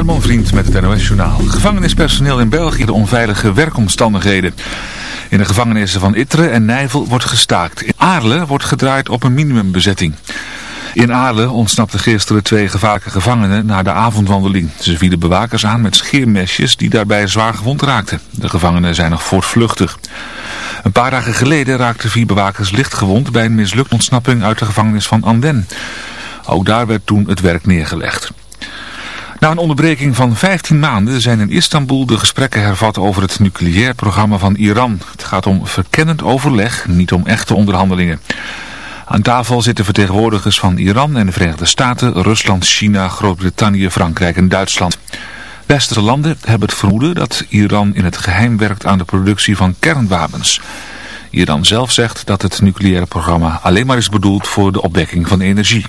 Herman Vriend met het NOS-journaal. Gevangenispersoneel in België de onveilige werkomstandigheden. In de gevangenissen van Itre en Nijvel wordt gestaakt. In Aarle wordt gedraaid op een minimumbezetting. In Aarle ontsnapten gisteren twee gevaarlijke gevangenen na de avondwandeling. Ze vielen bewakers aan met scheermesjes die daarbij zwaar gewond raakten. De gevangenen zijn nog voortvluchtig. Een paar dagen geleden raakten vier bewakers licht gewond bij een mislukte ontsnapping uit de gevangenis van Anden. Ook daar werd toen het werk neergelegd. Na een onderbreking van 15 maanden zijn in Istanbul de gesprekken hervat over het nucleair programma van Iran. Het gaat om verkennend overleg, niet om echte onderhandelingen. Aan tafel zitten vertegenwoordigers van Iran en de Verenigde Staten, Rusland, China, Groot-Brittannië, Frankrijk en Duitsland. Westerse landen hebben het vermoeden dat Iran in het geheim werkt aan de productie van kernwapens. Iran zelf zegt dat het nucleaire programma alleen maar is bedoeld voor de opwekking van energie.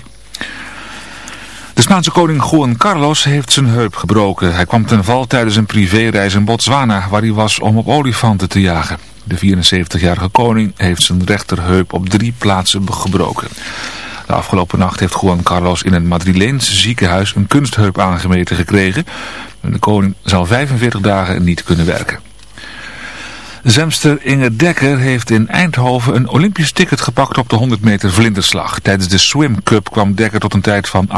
De Spaanse koning Juan Carlos heeft zijn heup gebroken. Hij kwam ten val tijdens een privéreis in Botswana, waar hij was om op olifanten te jagen. De 74-jarige koning heeft zijn rechterheup op drie plaatsen gebroken. De afgelopen nacht heeft Juan Carlos in een Madrileense ziekenhuis een kunstheup aangemeten gekregen. De koning zal 45 dagen niet kunnen werken. Zemster Inge Dekker heeft in Eindhoven een Olympisch ticket gepakt op de 100 meter vlinderslag. Tijdens de Swim Cup kwam Dekker tot een tijd van 58-22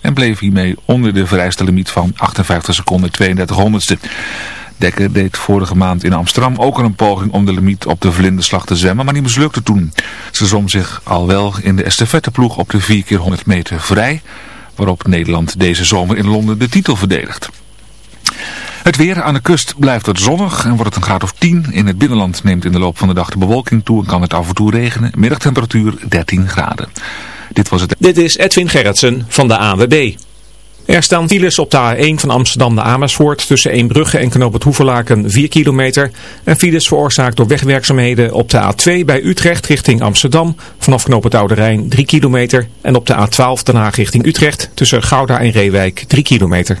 en bleef hiermee onder de vereiste limiet van 58 seconden 32 honderdste. Dekker deed vorige maand in Amsterdam ook al een poging om de limiet op de vlinderslag te zwemmen, maar die mislukte toen. Ze zom zich al wel in de estafetteploeg op de 4 keer 100 meter vrij, waarop Nederland deze zomer in Londen de titel verdedigt. Het weer aan de kust blijft het zonnig en wordt het een graad of 10. In het binnenland neemt in de loop van de dag de bewolking toe en kan het af en toe regenen. Middagtemperatuur 13 graden. Dit was het. Dit is Edwin Gerritsen van de AWB. Er staan files op de A1 van Amsterdam naar Amersfoort tussen Eembrugge en Knoop het Hoeverlaken 4 kilometer. En files veroorzaakt door wegwerkzaamheden op de A2 bij Utrecht richting Amsterdam vanaf Knoop het Oude Rijn 3 kilometer. En op de A12 Den Haag richting Utrecht tussen Gouda en Reewijk 3 kilometer.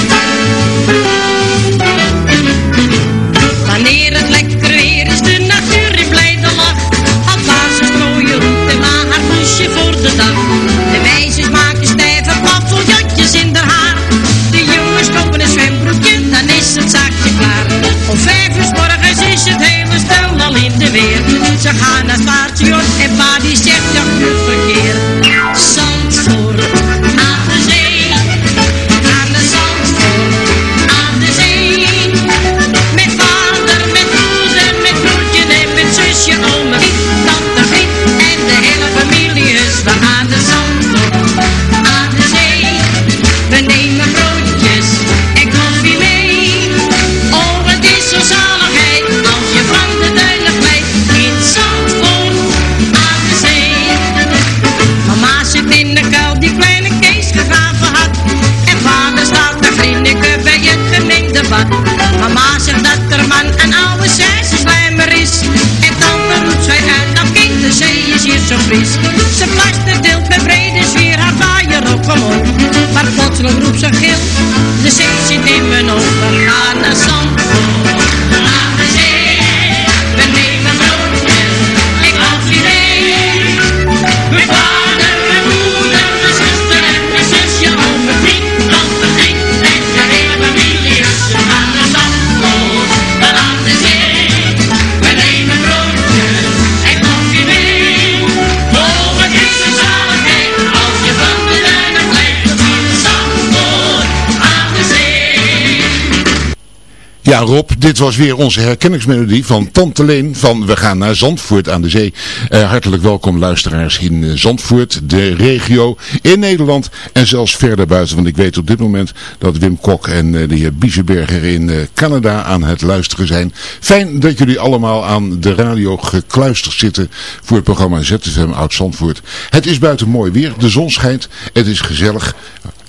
Ja Rob, dit was weer onze herkenningsmelodie van Tante Leen van We gaan naar Zandvoort aan de zee. Uh, hartelijk welkom luisteraars in uh, Zandvoort, de regio, in Nederland en zelfs verder buiten. Want ik weet op dit moment dat Wim Kok en uh, de heer Biesenberger in Canada aan het luisteren zijn. Fijn dat jullie allemaal aan de radio gekluisterd zitten voor het programma ZFM Oud Zandvoort. Het is buiten mooi weer, de zon schijnt, het is gezellig.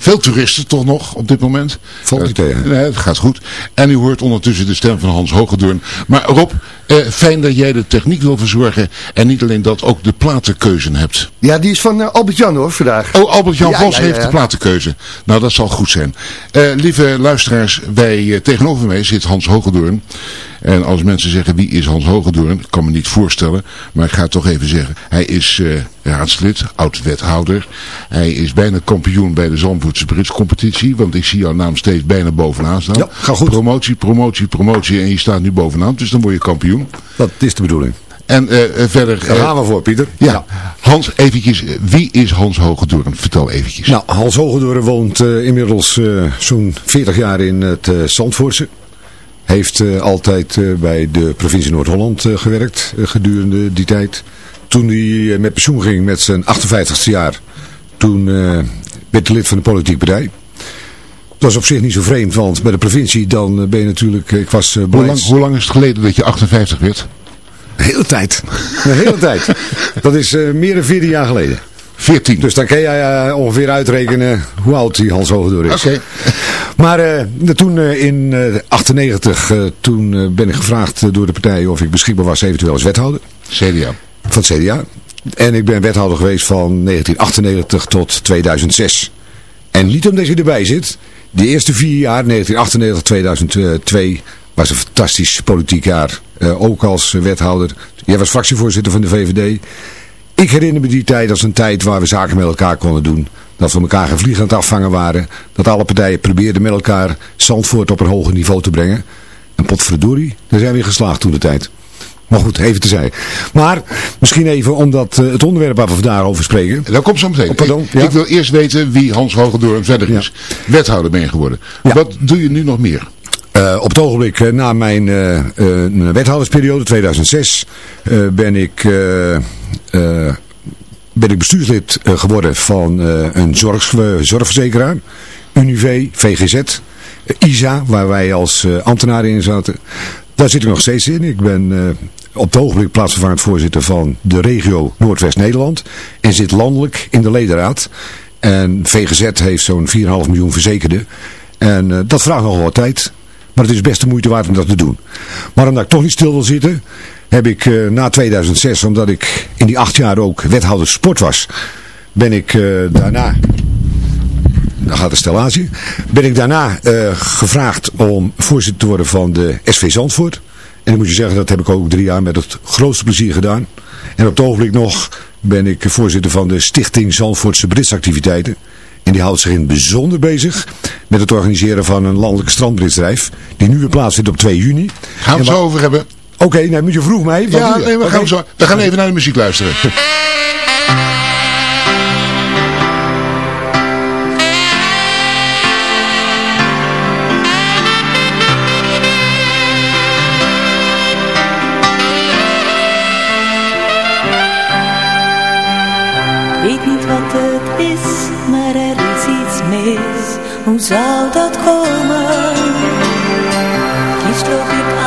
Veel toeristen toch nog op dit moment. Valt niet tegen. Nee, het gaat goed. En u hoort ondertussen de stem van Hans Hogedoorn. Maar Rob, eh, fijn dat jij de techniek wil verzorgen. En niet alleen dat, ook de platenkeuze hebt. Ja, die is van uh, Albert-Jan hoor, vandaag. Oh, Albert-Jan ja, Vos ja, ja, heeft de platenkeuze. Nou, dat zal goed zijn. Uh, lieve luisteraars, wij, tegenover mij zit Hans Hogedoorn. En als mensen zeggen wie is Hans Hogedoorn, ik kan me niet voorstellen, maar ik ga het toch even zeggen. Hij is uh, raadslid, oud-wethouder. Hij is bijna kampioen bij de Zandvoortse Britscompetitie, want ik zie jouw naam steeds bijna bovenaan staan. Ja, ga goed. Promotie, promotie, promotie en je staat nu bovenaan, dus dan word je kampioen. Dat is de bedoeling. En uh, verder... Daar gaan we voor, Pieter. Ja. ja. Hans, eventjes, wie is Hans Hogedoorn? Vertel eventjes. Nou, Hans Hogedoorn woont uh, inmiddels uh, zo'n 40 jaar in het Zandvoortse. Heeft uh, altijd uh, bij de provincie Noord-Holland uh, gewerkt gedurende die tijd. Toen hij met pensioen ging met zijn 58ste jaar, toen werd hij lid van de politiek partij. Dat was op zich niet zo vreemd, want bij de provincie dan ben je natuurlijk, ik was hoe lang, hoe lang is het geleden dat je 58 werd? De hele tijd. De hele tijd. Dat is meer dan 14 jaar geleden. 14. Dus dan kan jij uh, ongeveer uitrekenen hoe oud die Hans Hogedoor is. Oké. Okay. Maar uh, toen uh, in 1998, toen ben ik gevraagd door de partij of ik beschikbaar was eventueel als wethouder. CDA. Van het CDA. En ik ben wethouder geweest van 1998 tot 2006. En niet omdat je erbij zit. Die eerste vier jaar, 1998-2002, was een fantastisch politiek jaar. ook als wethouder. Jij was fractievoorzitter van de VVD. Ik herinner me die tijd als een tijd waar we zaken met elkaar konden doen. Dat we elkaar geen vliegen aan het afvangen waren. Dat alle partijen probeerden met elkaar Zandvoort op een hoger niveau te brengen. En potverdorie, daar zijn we in geslaagd toen de tijd. Maar goed, even te zeggen. Maar misschien even omdat uh, het onderwerp waar we vandaag over spreken. Dat komt zo meteen. Oh, pardon, ik, ja? ik, wil eerst weten wie Hans Hogendoorn verder is. Ja. Wethouder ben je geworden. Ja. Wat doe je nu nog meer? Uh, op het ogenblik, uh, na mijn wethoudersperiode 2006, ben ik ben ik bestuurslid geworden van een zorg, zorgverzekeraar, Unive, VGZ, ISA, waar wij als ambtenaren in zaten. Daar zit ik nog steeds in. Ik ben op het ogenblik plaatsvervangend voorzitter van de regio Noordwest-Nederland en zit landelijk in de ledenraad. En VGZ heeft zo'n 4,5 miljoen verzekerden. En dat vraagt nog wat tijd. Maar het is best de moeite waard om dat te doen. Maar omdat ik toch niet stil wil zitten, heb ik uh, na 2006, omdat ik in die acht jaar ook wethouder sport was, ben ik uh, daarna, dan gaat de stellage, ben ik daarna uh, gevraagd om voorzitter te worden van de SV Zandvoort. En dan moet je zeggen, dat heb ik ook drie jaar met het grootste plezier gedaan. En op het ogenblik nog ben ik voorzitter van de Stichting Zandvoortse Britsactiviteiten. En die houdt zich in het bijzonder bezig met het organiseren van een landelijke strandbritsdrijf. Die nu weer plaatsvindt op 2 juni. Gaan we het zo over hebben? Oké, okay, nee, moet je vroeg mij. Ja, nee, we, gaan okay. zo, we gaan even naar de muziek luisteren. weet niet wat het is, maar er is iets mis. Hoe zou dat komen? Liefst loop ik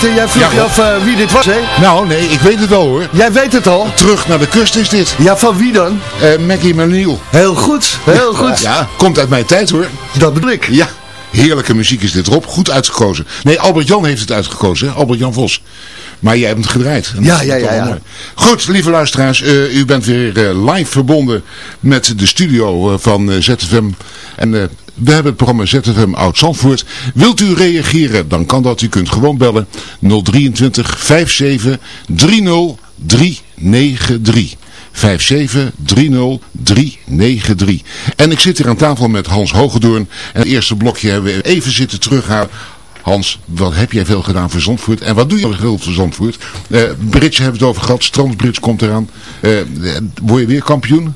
Jij vroeg Ja, je af eh, wie dit was, hè? Nou, nee, ik weet het wel hoor. Jij weet het al. Terug naar de kust is dit. Ja, van wie dan? Eh Maggie McNeil. Heel goed, heel goed. Ja, komt uit mijn tijd hoor. Dat bedoel ik. Ja, heerlijke muziek is dit Rob. Goed uitgekozen. Nee, Albert-Jan heeft het uitgekozen, hè? Albert-Jan Vos. Maar jij hebt het gedraaid. Ja, ja, ja. Goed, lieve luisteraars. eh, u bent weer live verbonden met de studio van ZFM. En we hebben het programma ZFM Oud-Zandvoort. Wilt u reageren, dan kan dat. U kunt gewoon bellen 023 57 30 393. 5730393. En ik zit hier aan tafel met Hans Hogedoorn. En het eerste blokje hebben we even zitten terughalen. Hans, wat heb jij veel gedaan voor Zandvoort? En wat doe je veel voor Zandvoort? Eh Bridge hebben we het over gehad. Strandbridge komt eraan. Eh, word je weer kampioen?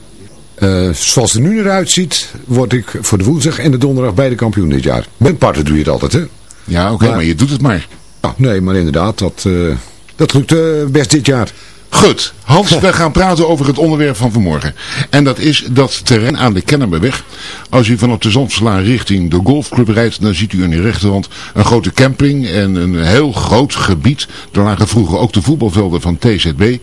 Eh, zoals het er nu eruit ziet, word ik voor de woensdag en de donderdag beide kampioen dit jaar. Met parten doe je het altijd, hè? Ja, oké, Maar- maar je doet het maar. Nee, maar inderdaad, dat, eh, dat lukt eh, best dit jaar. Goed, Hans, we gaan praten over het onderwerp van vanmorgen. En dat is dat terrein aan de Kennemerweg. Als u vanaf de Zandslaan richting de golfclub rijdt, dan ziet u aan de rechterhand een grote camping en een heel groot gebied. Daar lagen vroeger ook de voetbalvelden van TZB.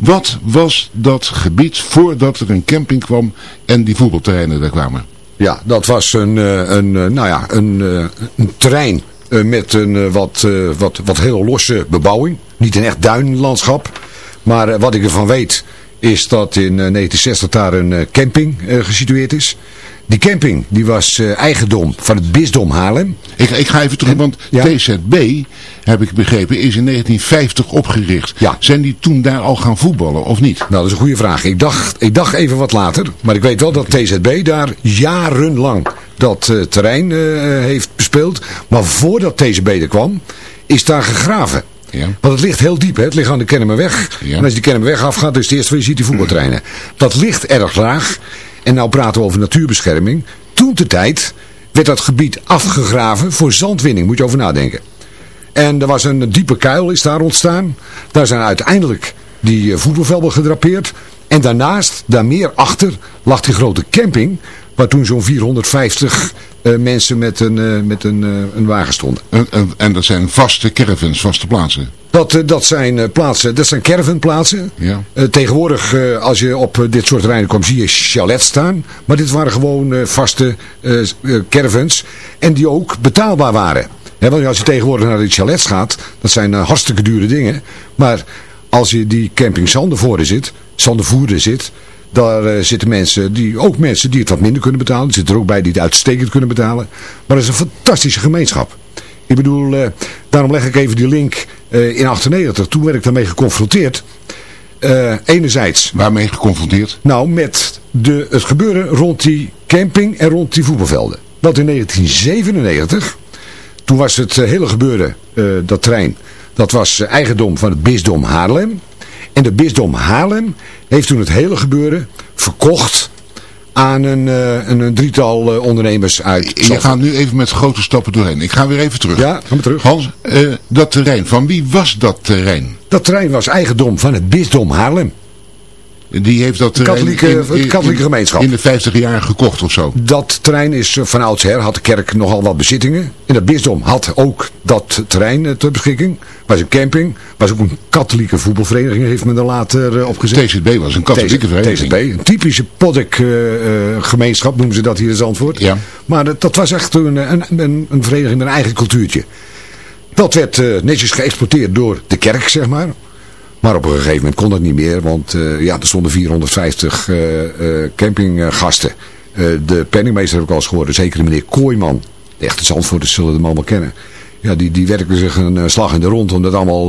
Wat was dat gebied voordat er een camping kwam en die voetbalterreinen daar kwamen? Ja, dat was een, eh, een, eh, nou ja, een, eh, een terrein met een wat, wat, wat heel losse bebouwing. Niet een echt duinlandschap. Maar wat ik ervan weet is dat in eh, 1960 daar een camping gesitueerd is. Die camping die was eh, eigendom van het bisdom Haarlem. Ik, ik ga even terug, want Ja. TZB, heb ik begrepen, is in 1950 opgericht. Ja. Zijn die toen daar al gaan voetballen of niet? Nou, dat is een goede vraag. Ik dacht, ik dacht even wat later. Maar ik weet wel dat TZB daar jarenlang dat eh, terrein eh, heeft bespeeld. Maar voordat TZB er kwam, is daar gegraven. Ja. Want het ligt heel diep, hè? het ligt aan de Kennemerweg. Ja. En als je die Kennemerweg afgaat, is het eerste wat je ziet die voetbaltreinen. Dat ligt erg laag. En nou praten we over natuurbescherming. Toen de tijd werd dat gebied afgegraven voor zandwinning. Moet je over nadenken. En er was een diepe kuil is daar ontstaan. Daar zijn uiteindelijk die eh, voetbalvelden gedrapeerd. En daarnaast, daar meer achter, lag die grote camping. Waar toen zo'n 450 eh, mensen met een, eh, met een, eh, een wagen stonden. En, en, en dat zijn vaste caravans, vaste plaatsen. Dat, dat zijn plaatsen, dat zijn caravanplaatsen. Ja. Tegenwoordig, als je op dit soort terreinen komt, zie je chalets staan. Maar dit waren gewoon vaste caravans. En die ook betaalbaar waren. Want als je tegenwoordig naar de chalets gaat, dat zijn hartstikke dure dingen. Maar als je die camping Zandervoorde zit, Zandervoerde zit... Daar eh, zitten mensen, die, ook mensen die het wat minder kunnen betalen. Er zitten er ook bij die het uitstekend kunnen betalen. Maar dat is een fantastische gemeenschap. Ik bedoel, eh, daarom leg ik even die link eh, in 98. Toen werd ik daarmee geconfronteerd. Eh, enerzijds, Waarmee geconfronteerd? nou met de, het gebeuren rond die camping en rond die voetbalvelden. Want in 1997, toen was het hele gebeuren, dat trein, dat was eigendom van het bisdom Haarlem. En de bisdom Haarlem heeft toen het hele gebeuren verkocht aan een, eh, een, een drietal eh, ondernemers uit Je Zandvoort. gaat nu even met grote stappen doorheen. Ik ga weer even terug. Ja, gaan we terug. Hans, eh, dat terrein, van wie was dat terrein? Dat terrein was eigendom van het bisdom Haarlem. Die heeft dat terrein katholieke- het katholieke gemeenschap. in de 50 jaar gekocht of zo. Dat terrein is eh, van oudsher, had de kerk nogal wat bezittingen. En het bisdom had ook dat terrein eh, ter beschikking. Was een camping, was ook een katholieke voetbalvereniging, heeft men er later eh, opgezet. TZB was een katholieke vereniging. TZB, een typische poddik eh, eh, gemeenschap noemen ze dat hier in Zandvoort. Ja. Maar dat, dat was echt een, een, een, een vereniging met een eigen cultuurtje. Dat werd eh, netjes geëxploiteerd door de kerk, zeg maar. Maar op een gegeven moment kon dat niet meer, want eh, ja, er stonden 450 eh, eh, campinggasten. De penningmeester heb ik al eens gehoord, zeker meneer Kooiman. De echte Zandvoorters zullen hem allemaal kennen. Ja, die, die werkte zich een slag in de rond om dat allemaal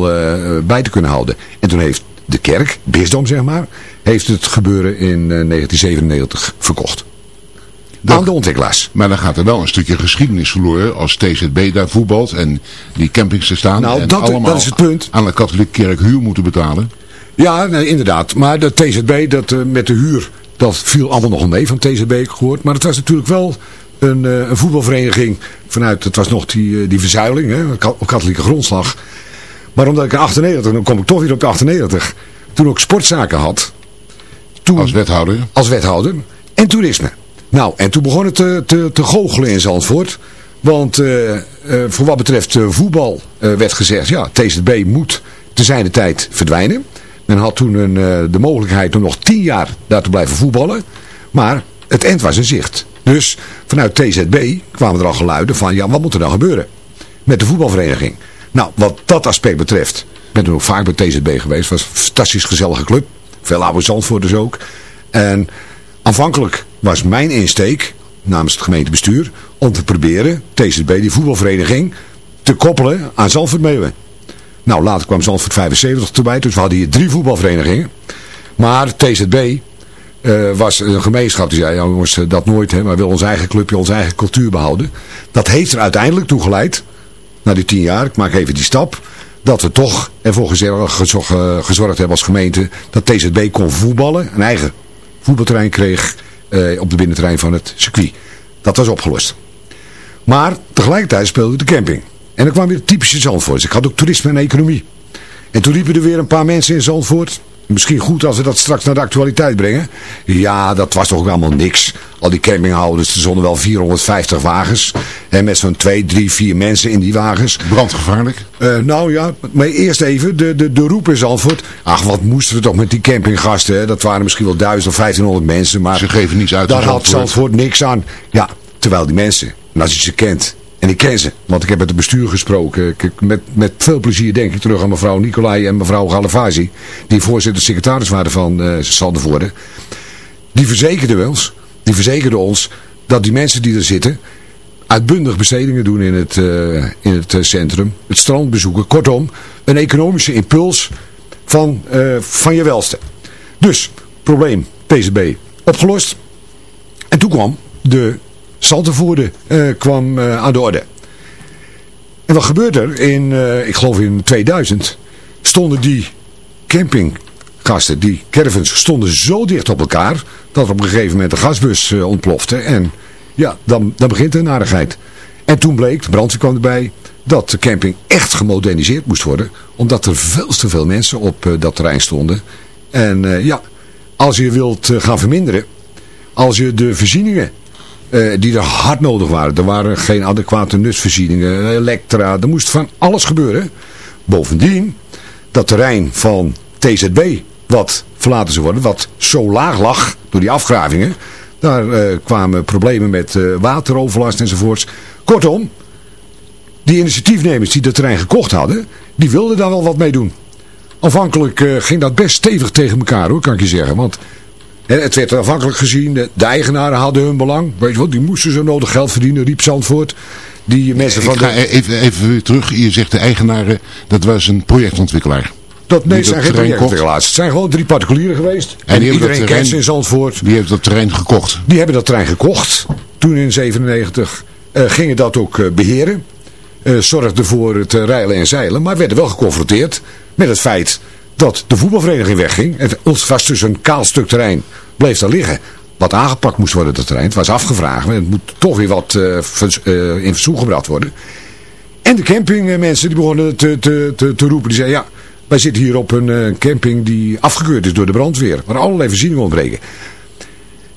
bij te kunnen houden. En toen heeft de kerk, bisdom zeg maar, heeft het gebeuren in eh, 1997 verkocht. Dat- Aan de ontwikkelaars. Maar dan gaat er wel een stukje geschiedenis verloren als TZB daar voetbalt en die campings er staan. Nou, en dat- allemaal dat is het punt. aan de katholieke kerk huur moeten betalen. Ja, nee, inderdaad. Maar de TZB, dat, eh, met de huur, dat viel allemaal nog mee van TZB, ik gehoord. Maar het was natuurlijk wel een, eh, een voetbalvereniging vanuit, het was nog die, eh, die verzuiling, hè, op katholieke grondslag. Maar omdat ik in 98, dan kom ik toch weer op de 98, toen ook sportzaken had. Toen, Als wethouder. als wethouder. En toerisme. Nou, en toen begon het te, te, te goochelen in Zandvoort. Want eh, voor wat betreft eh, voetbal werd gezegd, ja, TZB moet te zijne tijd verdwijnen. Men had toen een, de mogelijkheid om nog tien jaar daar te blijven voetballen. Maar het eind was in zicht. Dus vanuit TZB kwamen er al geluiden van, ja, wat moet er dan gebeuren met de voetbalvereniging? Nou, wat dat aspect betreft, ik ben toen ook vaak bij TZB geweest. was een fantastisch gezellige club. Veel oude Zandvoorters ook. En aanvankelijk was mijn insteek, namens het gemeentebestuur, om te proberen TZB, die voetbalvereniging, te koppelen aan Zandvoort Meeuwen. Nou, later kwam Zandvoort 75 erbij, dus we hadden hier drie voetbalverenigingen. Maar TZB eh, was een gemeenschap die zei, ja, jongens, eh, dat nooit, hè, maar wil ons eigen clubje, onze eigen cultuur behouden. Dat heeft er uiteindelijk toe geleid, na die tien jaar, ik maak even die stap, dat we toch ervoor gezorgd, eh, gezorgd hebben als gemeente dat TZB kon voetballen, een eigen voetbalterrein kreeg eh, op de binnenterrein van het circuit. Dat was opgelost. Maar tegelijkertijd speelde de camping. En er kwam weer typische Zandvoort. Ik had ook toerisme en economie. En toen liepen er weer een paar mensen in Zandvoort. Misschien goed als we dat straks naar de actualiteit brengen. Ja, dat was toch ook allemaal niks. Al die campinghouders, er stonden wel 450 wagens. En met zo'n 2, 3, 4 mensen in die wagens. Brandgevaarlijk? Eh, nou ja, maar eerst even de, de, de roep in Zandvoort. Ach, wat moesten we toch met die campinggasten. Hè? Dat waren misschien wel 1000 of 1500 mensen. Maar Ze geven niets uit Daar had Zandvoort. Zandvoort niks aan. Ja, terwijl die mensen, en als je ze kent... En ik ken ze, want ik heb met het bestuur gesproken. Ik- Met, met veel plezier denk ik terug aan mevrouw Nicolai en mevrouw Galavazi. Die voorzitter secretaris waren van uh, Zandvoorde. Die verzekerden ons, die verzekerden ons dat die mensen die er zitten uitbundig bestedingen doen in het, eh, in het eh, centrum. Het strand bezoeken. Kortom, een economische impuls van, eh, van je welste. Dus, probleem, TCB, opgelost. En toen kwam de Saltervoerde eh, kwam eh, aan de orde. En wat gebeurde er? In, eh, ik geloof in 2000 stonden die campinggasten, die caravans, stonden zo dicht op elkaar dat op een gegeven moment de gasbus ontplofte. En ja, dan, dan begint de narigheid. En toen bleek, de brandweer kwam erbij, dat de camping echt gemoderniseerd moest worden. Omdat er veel te veel mensen op dat terrein stonden. En ja, als je wilt gaan verminderen, als je de voorzieningen eh, die er hard nodig waren. Er waren geen adequate nutsvoorzieningen, elektra, er moest van alles gebeuren. Bovendien, dat terrein van TZB, wat verlaten zou worden, wat zo laag lag door die afgravingen. Daar eh, kwamen problemen met eh, wateroverlast enzovoorts. Kortom, die initiatiefnemers die dat terrein gekocht hadden, die wilden daar wel wat mee doen. Aanvankelijk ging dat best stevig tegen elkaar hoor, kan ik je zeggen. Want het werd afhankelijk gezien, de, eigenaren hadden hun belang. Weet je wat, die moesten zo nodig geld verdienen, riep Zandvoort. Die mensen van Ik ga de, even, even weer terug. Je zegt de eigenaren, dat was een projectontwikkelaar. dat, nee, zijn geen projectontwikkelaars. Het zijn gewoon drie particulieren geweest. En, iedereen kent ze in Zandvoort. Die heeft dat terrein gekocht. Die hebben dat terrein gekocht. Toen in 97 eh, gingen dat ook eh, beheren. Eh zorgden voor het eh, rijlen en zeilen. Maar werden wel geconfronteerd met het feit dat de voetbalvereniging wegging. Het ons was dus een kaal stuk terrein. Bleef daar liggen. Wat aangepakt moest worden, dat terrein. Het was afgevraagd. Het moet toch weer wat eh, eh, in verzoek gebracht worden. En de campingmensen die begonnen te, te, te, te roepen. Die zeiden, ja, wij zitten hier op een eh, camping die afgekeurd is door de brandweer. Waar allerlei voorzieningen ontbreken.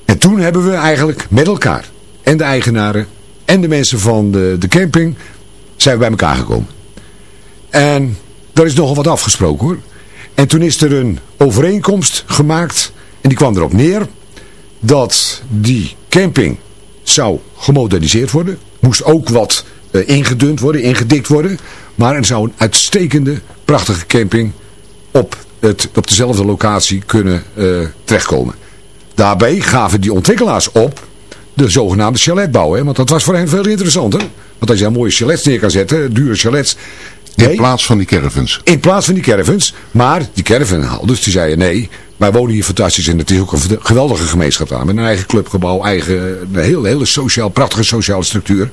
En toen hebben we eigenlijk met elkaar, en de eigenaren, en de mensen van de, de camping, zijn we bij elkaar gekomen. En daar is nogal wat afgesproken hoor. En toen is er een overeenkomst gemaakt, en die kwam erop neer, dat die camping zou gemoderniseerd worden. Moest ook wat eh, ingedund worden, ingedikt worden. Maar er zou een uitstekende, prachtige camping op, het, op dezelfde locatie kunnen eh, terechtkomen. Daarbij gaven die ontwikkelaars op de zogenaamde chaletbouw. Hè? Want dat was voor hen veel interessanter. Want als je daar mooie chalets neer kan zetten, dure chalets. In plaats van die caravans. in plaats van die caravans. Maar die caravanhouders die zeiden nee, wij wonen hier fantastisch en het is ook een geweldige gemeenschap aan. Met een eigen clubgebouw, eigen, een hele, hele sociaal, prachtige sociale structuur.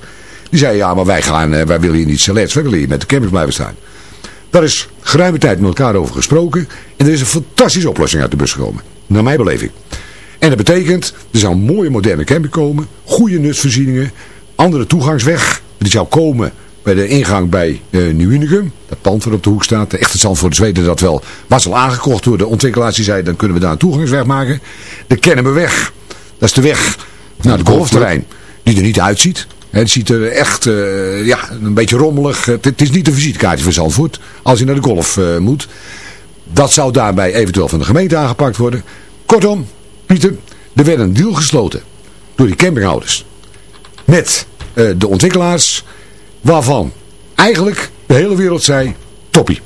Die zeiden ja, maar wij, gaan, eh, wij willen hier niet chalets, wij willen hier met de campings blijven staan. Daar is geruime tijd met elkaar over gesproken. En er is een fantastische oplossing uit de bus gekomen. Naar mijn beleving. En dat betekent, er zou een mooie moderne camping komen. Goede nutsvoorzieningen. Andere toegangsweg. Die zou komen bij de ingang bij eh Nieuw Unicum. Dat pand wat op de hoek staat. De echte Zandvoorters weten dat wel. Was al aangekocht door de ontwikkelaars. Die zeiden, dan kunnen we daar een toegangsweg maken. De Kennemerweg. Dat is de weg naar het golfterrein. Die er niet uitziet. Het ziet er echt eh, ja, een beetje rommelig. Het, het is niet een visitekaartje van Zandvoort. Als je naar de golf eh, moet. Dat zou daarbij eventueel van de gemeente aangepakt worden. Kortom, Pieter, er werd een deal gesloten. Door die campinghouders. Met eh, de ontwikkelaars. Waarvan eigenlijk de hele wereld zei, toppie.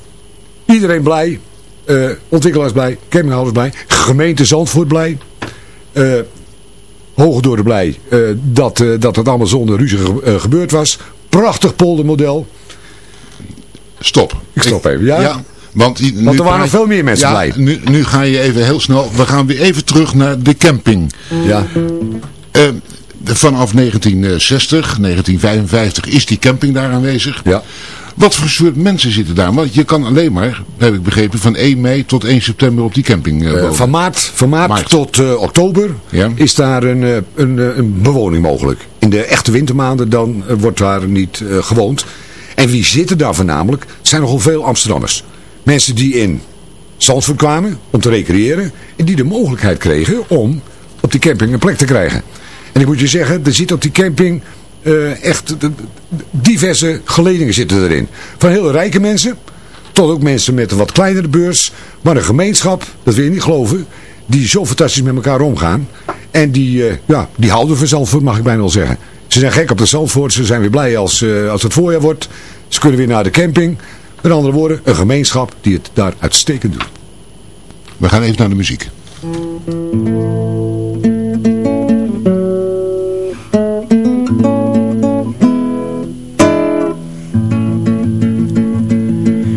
Iedereen blij. eh, ontwikkelaars blij. Campinghouders blij. Gemeente Zandvoort blij. eh Hoogdoorde blij eh, dat, dat het allemaal zonder ruzie ge- gebeurd was. Prachtig poldermodel. Stop. Ik stop even, ja? want, er waren praat- nog veel meer mensen ja, blij. Nu, nu ga je even heel snel. We gaan weer even terug naar de camping. Ja. Eh, vanaf 1960, 1955 is die camping daar aanwezig. Ja. Wat voor soort mensen zitten daar? Want je kan alleen maar, heb ik begrepen, van 1 mei tot 1 september op die camping eh, Eh, wonen. van maart, van maart, Maart. tot eh, oktober Ja. is daar een, eh, een, eh, een bewoning mogelijk. In de echte wintermaanden dan eh, wordt daar niet eh, gewoond. En wie zitten daar voornamelijk? Het zijn nogal veel Amsterdammers. Mensen die in Zandvoort kwamen om te recreëren. En die de mogelijkheid kregen om op die camping een plek te krijgen. En ik moet je zeggen, er zit op die camping eh, echt de- diverse geledingen zitten erin. Van heel rijke mensen tot ook mensen met een wat kleinere beurs. Maar een gemeenschap, dat wil je niet geloven, die zo fantastisch met elkaar omgaan. En die, eh, ja, die houden van Zandvoort, mag ik bijna wel zeggen. Ze zijn gek op de Zandvoort, ze zijn weer blij als, eh, als het voorjaar wordt. Ze kunnen weer naar de camping. Met andere woorden, een gemeenschap die het daar uitstekend doet. We gaan even naar de muziek.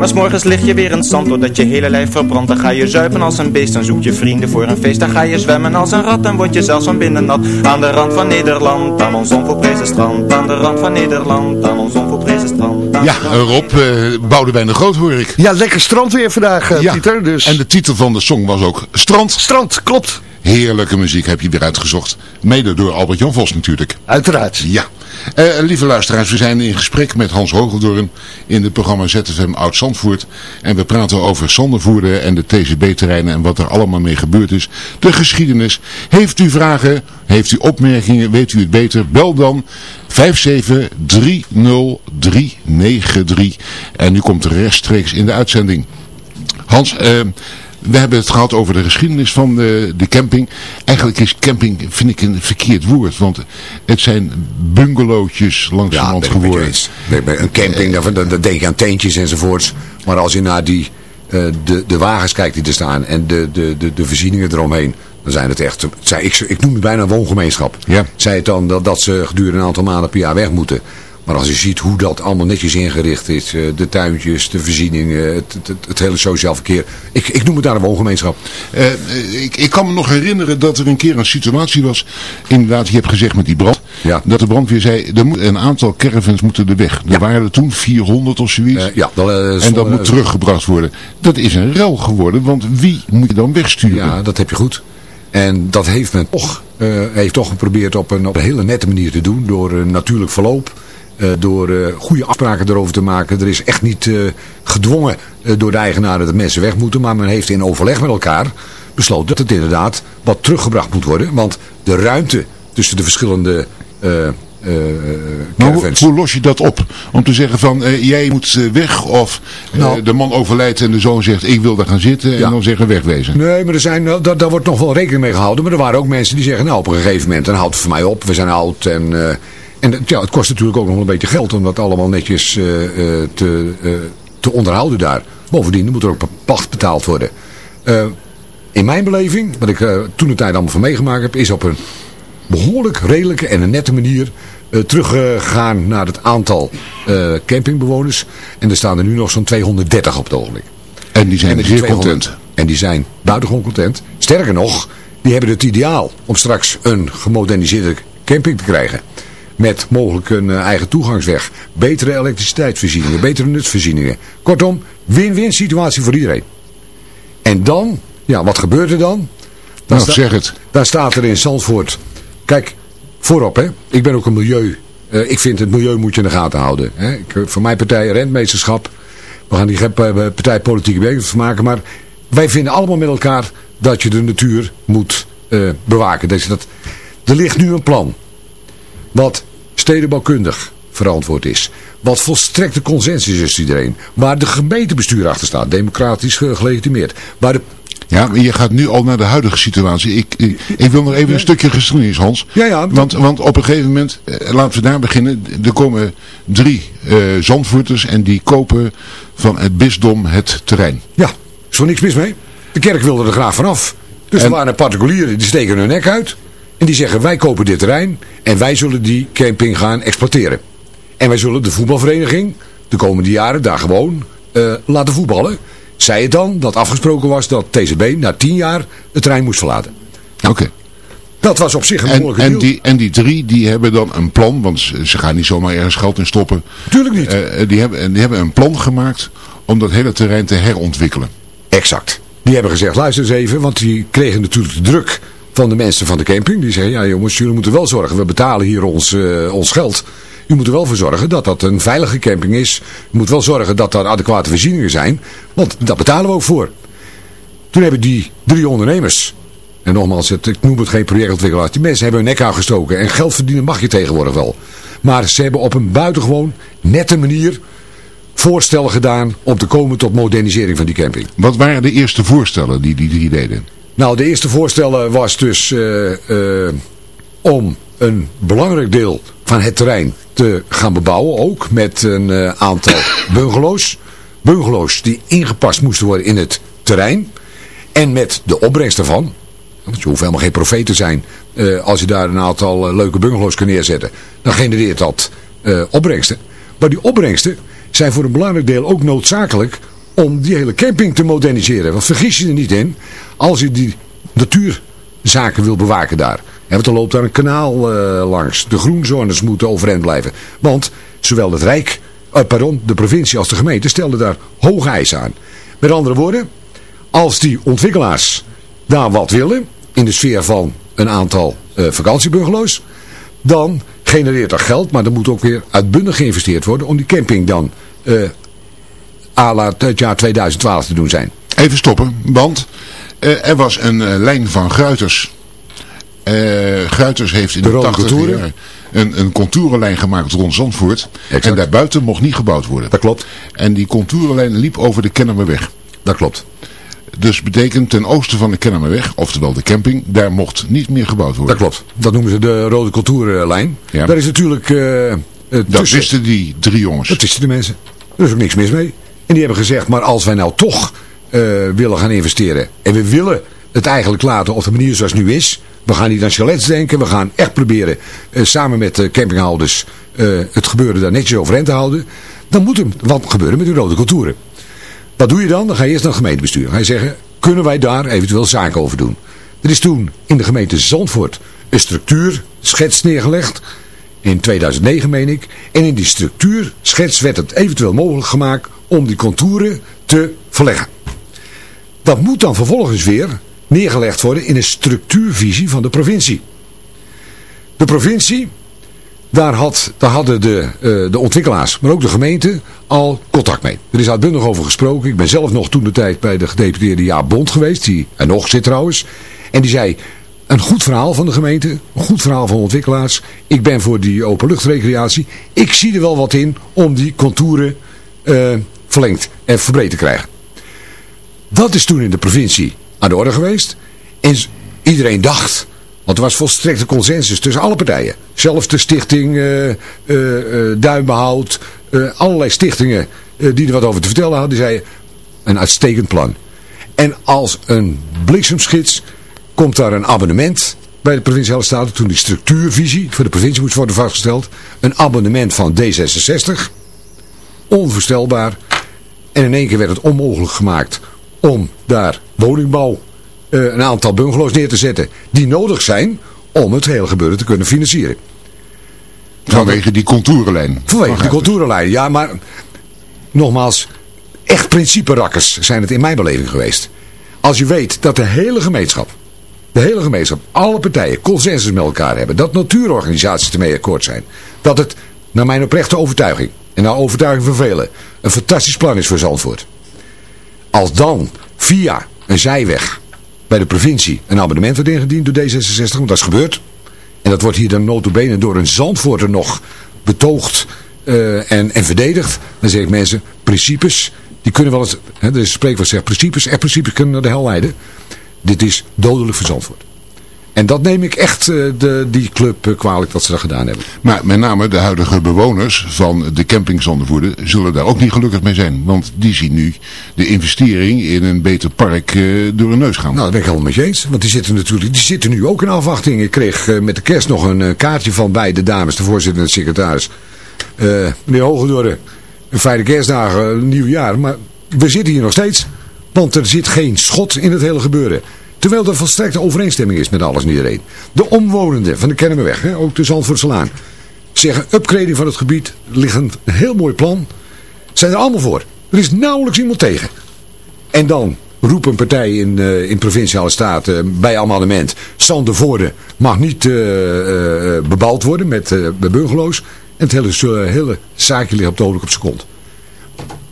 maar s'morgens lig je weer in het zand doordat je hele lijf verbrandt Dan ga je zuipen als een beest, dan zoek je vrienden voor een feest Dan ga je zwemmen als een rat en word je zelfs van binnen nat Aan de rand van Nederland, aan ons onvolprezen strand Aan de rand van Nederland, aan ons onvolprezen strand Ja, Rob, uh, Boudewijn de Groot hoor ik. Ja, lekker strand weer vandaag, eh, Ja, Pieter. Dus... En de titel van de song was ook Strand. Strand, klopt. Heerlijke muziek heb je weer uitgezocht. Mede door Albert-Jan Vos natuurlijk. Uiteraard. Ja. Uh, lieve luisteraars, we zijn in gesprek met Hans Hogeldorn in het programma ZFM Oud-Zandvoort. En we praten over zonnevoerden en de TCB-terreinen en wat er allemaal mee gebeurd is. De geschiedenis. Heeft u vragen, heeft u opmerkingen, weet u het beter? Bel dan 5730393. En u komt rechtstreeks in de uitzending. Hans, uh, we hebben het gehad over de geschiedenis van de, de camping. Eigenlijk is camping, vind ik, een verkeerd woord. Want het zijn bungalowtjes langs Ja, de land geworden. Een camping, dan, dan, denk je aan teentjes enzovoorts. Maar als je naar die, eh, de, de wagens kijkt die er staan en de, de, de, de voorzieningen eromheen. dan zijn het echt, zij, ik, ik noem het bijna een woongemeenschap. Ja. Zij het dan dat, dat ze gedurende een aantal maanden per jaar weg moeten. Maar als je ziet hoe dat allemaal netjes ingericht is, eh, de tuintjes, de voorzieningen, het, het, het, hele sociaal verkeer. Ik, ik noem het daar een woongemeenschap. Eh, eh, ik, ik kan me nog herinneren dat er een keer een situatie was. Inderdaad, je hebt gezegd met die brand. Ja. Dat de brandweer zei, er moet een aantal caravans moeten er weg. Er Ja. waren er toen 400 of zoiets. Ja, en dat moet teruggebracht worden. Dat is een rel geworden, want wie moet je dan wegsturen? Ja, dat heb je goed. En dat heeft men toch, heeft toch geprobeerd op een, op een hele nette manier te doen. Door een natuurlijk verloop. Eh, door eh, goede afspraken erover te maken. Er is echt niet eh, gedwongen door de eigenaren dat mensen weg moeten. Maar men heeft in overleg met elkaar besloten dat het inderdaad wat teruggebracht moet worden. Want de ruimte tussen de verschillende Maar hoe, hoe los je dat op? Om te zeggen van, jij moet weg of Nou. de man overlijdt en de zoon zegt, ik wil daar gaan zitten. En Ja. dan zeggen wegwezen. Nee, maar er zijn, daar, daar wordt nog wel rekening mee gehouden. Maar er waren ook mensen die zeggen, nou op een gegeven moment, dan houdt het voor mij op. We zijn oud en, en het- ja, het kost natuurlijk ook nog wel een beetje geld om dat allemaal netjes eh, eh, te, eh, te onderhouden daar. Bovendien moet er ook pacht betaald worden. In mijn beleving, wat ik toen de tijd allemaal van meegemaakt heb, is op een behoorlijk redelijke en een nette manier teruggegaan naar het aantal campingbewoners. En er staan er nu nog zo'n 230 op het ogenblik. En die zijn En zeer 200 content. En die zijn buitengewoon content. Sterker nog, die hebben het ideaal om straks een gemoderniseerde camping te krijgen. Met mogelijk een eh, eigen toegangsweg. Betere elektriciteitsvoorzieningen, betere nutsvoorzieningen. Kortom, win-win situatie voor iedereen. En dan, ja, wat gebeurt er dan? Dan Nou, zeg het. Daar staat er in Zandvoort. Kijk, voorop hè. Ik ben ook een milieu. eh, ik vind het milieu moet je in de gaten houden. Hè. Ik, eh, voor mijn partij rentmeesterschap. We gaan die geen pa- partij politieke van maken. Maar wij vinden allemaal met elkaar dat je de natuur moet bewaken. Dus dat, er ligt nu een plan. Wat stedenbouwkundig verantwoord is. Wat volstrekte consensus is iedereen. Waar de gemeentebestuur achter staat. Democratisch ge- gelegitimeerd. Waar de Ja, maar je gaat nu al naar de huidige situatie. Ik, ik, ik wil nog even een stukje geschiedenis, Hans. Ja, ja. Want, want op een gegeven moment, eh, laten we daar beginnen. Er komen drie eh zandvoerters en die kopen van het bisdom het terrein. Ja, is er niks mis mee. De kerk wilde er graag vanaf. Dus er En- waren particulieren die steken hun nek uit. En die zeggen wij kopen dit terrein en wij zullen die camping gaan exploiteren. En wij zullen de voetbalvereniging de komende jaren daar gewoon eh, laten voetballen. Zij het dan dat afgesproken was dat TCB na tien jaar het terrein moest verlaten. Oké. Dat was op zich een En, behoorlijke en, deal. die, en die drie die hebben dan een plan, want ze ze gaan niet zomaar ergens geld in stoppen. Tuurlijk niet. Eh, die, hebben, die hebben een plan gemaakt om dat hele terrein te herontwikkelen. Exact. Die hebben gezegd, luister eens even, want die kregen natuurlijk de druk van de mensen van de camping. Die zeggen, ja jongens, jullie moeten wel zorgen, we betalen hier ons, eh, ons geld. U moet er wel voor zorgen dat dat een veilige camping is. U moet wel zorgen dat er adequate voorzieningen zijn, want daar betalen we ook voor. Toen hebben die drie ondernemers, en nogmaals, het, ik noem het geen projectontwikkelaars, die mensen hebben hun nek aangestoken. En geld verdienen mag je tegenwoordig wel. Maar ze hebben op een buitengewoon nette manier voorstellen gedaan om te komen tot modernisering van die camping. Wat waren de eerste voorstellen die die drie deden? Nou, de eerste voorstellen was dus eh, eh, om een belangrijk deel van het terrein te gaan bebouwen. Ook met een eh, aantal bungalows. Bungalows die ingepast moesten worden in het terrein. En met de opbrengst daarvan. Want je hoeft helemaal geen profeet te zijn. als je daar een aantal leuke bungalows kan neerzetten. Dan genereert dat opbrengsten. Maar die opbrengsten zijn voor een belangrijk deel ook noodzakelijk om die hele camping te moderniseren. Want vergis je er niet in, als je die natuurzaken wil bewaken daar. Hè, want er loopt daar een kanaal eh, langs. De groenzones moeten overeind blijven. Want zowel het Rijk, eh, pardon, de provincie als de gemeente stelden daar hoge eisen aan. Met andere woorden, als die ontwikkelaars daar wat willen, in de sfeer van een aantal vakantiebungalows, dan genereert dat geld, maar er moet ook weer uitbundig geïnvesteerd worden om die camping dan eh à la het jaar 2012 te doen zijn. Even stoppen, want eh, er was een eh, lijn van Gruiters. Eh Gruiters heeft in De de, rode 80 contouren. jaar een, een contourenlijn gemaakt rond Zandvoort. Exact. En daarbuiten mocht niet gebouwd worden. Dat klopt. En die contourenlijn liep over de Kennemerweg. Dat klopt. Dus betekent ten oosten van de Kennemerweg, oftewel de camping, daar mocht niet meer gebouwd worden. Dat klopt. Dat noemen ze de rode. Ja. Daar is natuurlijk eh, Dat tussen- wisten die drie jongens. Dat wisten de mensen. Er is ook niks mis mee. En die hebben gezegd, maar als wij nou toch eh, willen gaan investeren. En we willen het eigenlijk laten op de manier zoals het nu is. We gaan niet aan chalets denken. We gaan echt proberen eh, samen met de campinghouders eh, het gebeuren daar netjes overeind te houden. Dan moet er wat gebeuren met de rode contouren. Wat doe je dan? Dan ga je eerst naar het gemeentebestuur. Ga je zeggen, kunnen wij daar eventueel zaken over doen? Er is toen in de gemeente Zandvoort een structuurschets neergelegd. In 2009 meen ik. En in die structuurschets werd het eventueel mogelijk gemaakt om die contouren te verleggen. Dat moet dan vervolgens weer neergelegd worden in een structuurvisie van de provincie. De provincie, daar, had, daar hadden de, uh, de ontwikkelaars, maar ook de gemeente al contact mee. Er is uitbundig over gesproken. Ik ben zelf nog toen de tijd bij de gedeputeerde Jaap Bond geweest, die er nog zit trouwens. En die zei, een goed verhaal van de gemeente, een goed verhaal van ontwikkelaars. Ik ben voor die openluchtrecreatie. Ik zie er wel wat in om die contouren uh, verlengd en verbreed te krijgen. Dat is toen in de provincie aan de orde geweest. En iedereen dacht, want er was volstrekte consensus tussen alle partijen. Zelfs de stichting uh, allerlei stichtingen die er wat over te vertellen hadden, die zeiden een uitstekend plan. En als een bliksemschits komt daar een abonnement bij de provinciale staten, toen die structuurvisie voor de provincie moest worden vastgesteld. Een abonnement van D66. Onvoorstelbaar. En in één keer werd het onmogelijk gemaakt om daar woningbouw, uh, een aantal bungalows neer te zetten die nodig zijn om het hele gebeuren te kunnen financieren. Vanwege die contourenlijn. Vanwege die contourenlijn, ja, maar nogmaals, echt principe-rakkers zijn het in mijn beleving geweest. Als je weet dat de hele gemeenschap, de hele gemeenschap, alle partijen consensus met elkaar hebben, dat natuurorganisaties ermee akkoord zijn, dat het, naar mijn oprechte overtuiging, en naar overtuiging van velen, een fantastisch plan is voor Zandvoort. Als dan via een zijweg bij de provincie een abonnement wordt ingediend door D66, want dat is gebeurd. En dat wordt hier dan notabene door een Zandvoorter nog betoogd uh, en, en verdedigd. Dan zeg ik mensen, principes, die kunnen wel eens, hè, een spreekwoord zegt, principes, echt principes kunnen naar de hel leiden. Dit is dodelijk voor Zandvoort. En dat neem ik echt uh, de, die club uh, kwalijk dat ze dat gedaan hebben. Maar met name de huidige bewoners van de camping Zondervoerde zullen daar ook niet gelukkig mee zijn. Want die zien nu de investering in een beter park uh, door hun neus gaan. Nou, dat ben ik helemaal met je eens. Want die zitten natuurlijk die zitten nu ook in afwachting. Ik kreeg met de kerst nog een kaartje van beide dames, de voorzitter en de secretaris. meneer Hogedorre, een fijne kerstdagen, nieuw jaar. Maar we zitten hier nog steeds. Want er zit geen schot in het hele gebeuren. Terwijl er volstrekte overeenstemming is met alles en iedereen. De omwonenden van de Kennemerweg, hè, ook de Zandvoortselaan, zeggen upgrading van het gebied, ligt een heel mooi plan. Zijn er allemaal voor. Er is nauwelijks iemand tegen. En dan roept een partij in, uh, in provinciale staten bij amendement. Sandervoorde mag niet uh, uh, bebouwd worden met uh, bungalows. En het hele, hele zaakje ligt op de op zijn.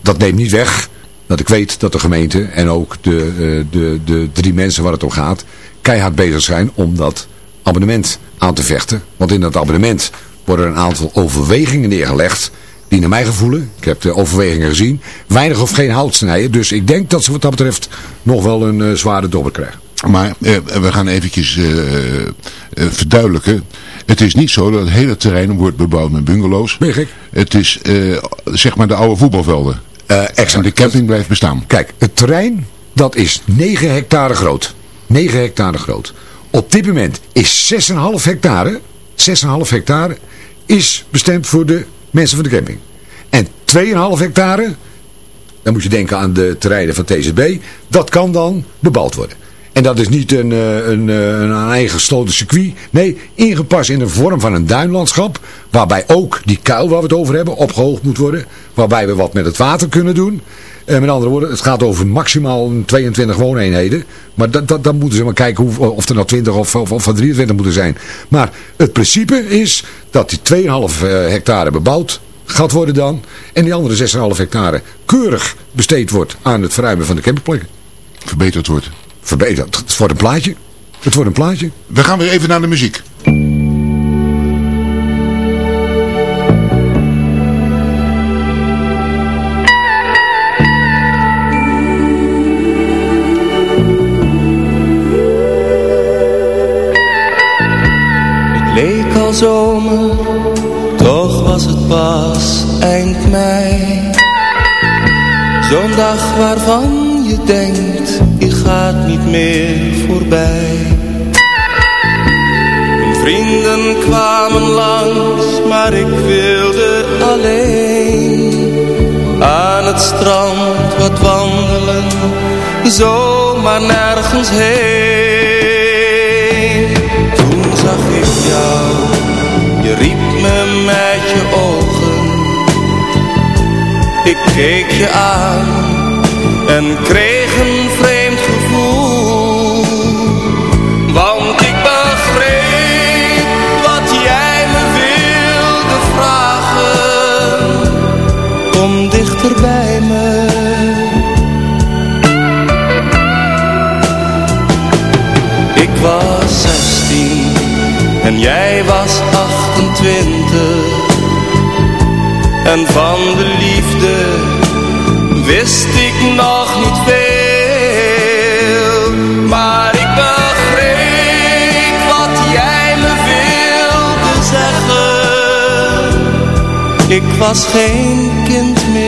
Dat neemt niet weg dat ik weet dat de gemeente en ook de, de, de drie mensen waar het om gaat keihard bezig zijn om dat abonnement aan te vechten. Want in dat abonnement worden een aantal overwegingen neergelegd die naar mijn gevoelen, ik heb de overwegingen gezien, weinig of geen hout snijden. Dus ik denk dat ze wat dat betreft nog wel een uh, zware dobber krijgen. Maar eh, we gaan eventjes uh, verduidelijken. Het is niet zo dat het hele terrein wordt bebouwd met bungalows. Ben? Het is zeg maar de oude voetbalvelden. Uh, exact. De camping blijft bestaan. Kijk, het terrein dat is 9 hectare groot. 9 hectare groot. Op dit moment is 6,5 hectare, 6,5 hectare is bestemd voor de mensen van de camping. En 2,5 hectare, dan moet je denken aan de terreinen van TZB, dat kan dan bebouwd worden. En dat is niet een, een, een, een eigen gesloten circuit. Nee, ingepast in de vorm van een duinlandschap. Waarbij ook die kuil waar we het over hebben opgehoogd moet worden. Waarbij we wat met het water kunnen doen. En met andere woorden, het gaat over maximaal 22 wooneenheden. Maar dat, dat, dan moeten ze maar kijken hoe, of er nou 20 of, of, of 23 moeten zijn. Maar het principe is dat die 2,5 hectare bebouwd gaat worden dan. En die andere 6,5 hectare keurig besteed wordt aan het verruimen van de campingplekken. Verbeterd wordt verbeterd. Het wordt een plaatje. Het wordt een plaatje. We gaan weer even naar de muziek. Het leek al zomer, toch was het pas eind mei. Zo'n dag waarvan je denkt, gaat niet meer voorbij. Mijn vrienden kwamen langs, maar ik wilde alleen aan het strand wat wandelen, zomaar nergens heen. Toen zag ik jou, je riep me met je ogen. Ik keek je aan en kreeg dichter bij me. Ik was zestien en jij was 28. En van de liefde wist ik nog niet veel. Maar ik begreep wat jij me wilde zeggen. Ik was geen kind meer.